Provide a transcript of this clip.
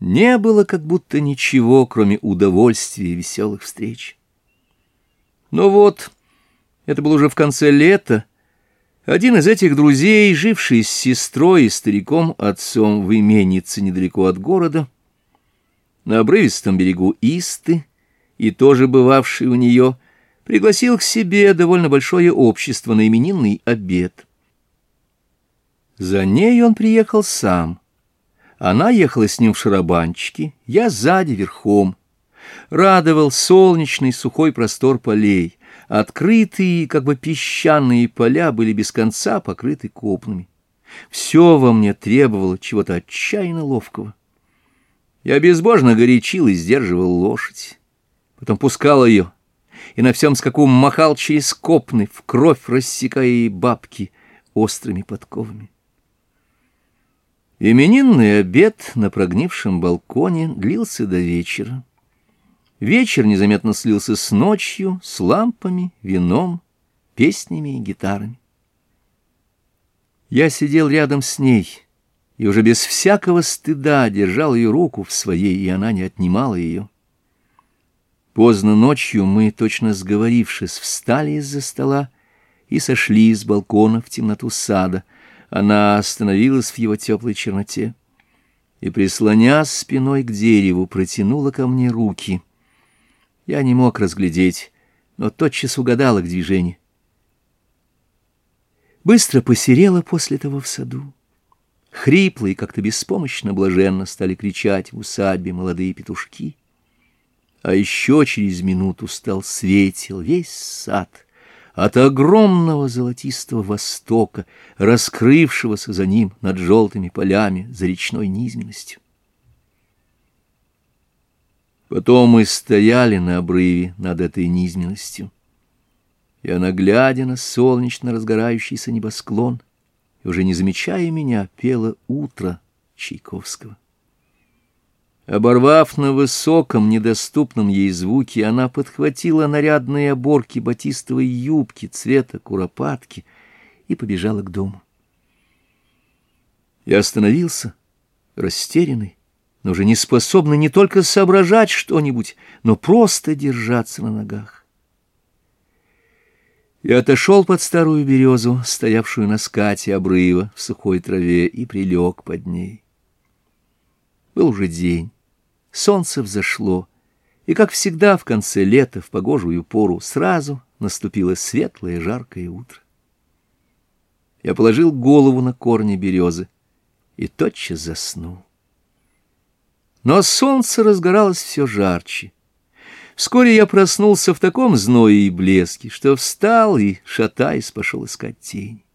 не было как будто ничего, кроме удовольствия и веселых встреч. Но вот, это было уже в конце лета, один из этих друзей, живший с сестрой и стариком-отцом в именице недалеко от города, на обрывистом берегу Исты, и тоже бывавший у нее, пригласил к себе довольно большое общество на именинный обед. За ней он приехал сам — она ехала с ним в шарабанчике, я сзади верхом. Радовал солнечный сухой простор полей. Открытые, как бы песчаные поля были без конца покрыты копнами. Все во мне требовало чего-то отчаянно ловкого. Я безбожно горячил и сдерживал лошадь. Потом пускал ее, и на всем скаку махал через копны, в кровь рассекая ей бабки острыми подковами. Именинный обед на прогнившем балконе длился до вечера. Вечер незаметно слился с ночью, с лампами, вином, песнями и гитарами. Я сидел рядом с ней и уже без всякого стыда держал ее руку в своей, и она не отнимала ее. Поздно ночью мы, точно сговорившись, встали из-за стола и сошли с балкона в темноту сада — она остановилась в его теплой черноте и, прислонясь спиной к дереву, протянула ко мне руки. Я не мог разглядеть, но тотчас угадала их движение. Быстро посерела после того в саду. Хрипло и как-то беспомощно блаженно стали кричать в усадьбе молодые петушки. А еще через минуту стал светил весь сад — от огромного золотистого востока, раскрывшегося за ним над желтыми полями за речной низменностью. Потом мы стояли на обрыве над этой низменностью, и она, глядя на солнечно разгорающийся небосклон, уже не замечая меня, пела утро Чайковского. Оборвав на высоком, недоступном ей звуке, она подхватила нарядные оборки батистовой юбки цвета куропатки и побежала к дому. Я остановился, растерянный, но уже не способный не только соображать что-нибудь, но просто держаться на ногах. Я отошел под старую березу, стоявшую на скате обрыва в сухой траве, и прилег под ней. Был уже день солнце взошло, и, как всегда, в конце лета, в погожую пору, сразу наступило светлое жаркое утро. Я положил голову на корни березы и тотчас заснул. Но солнце разгоралось все жарче. Вскоре я проснулся в таком зное и блеске, что встал и, шатаясь, пошел искать тень.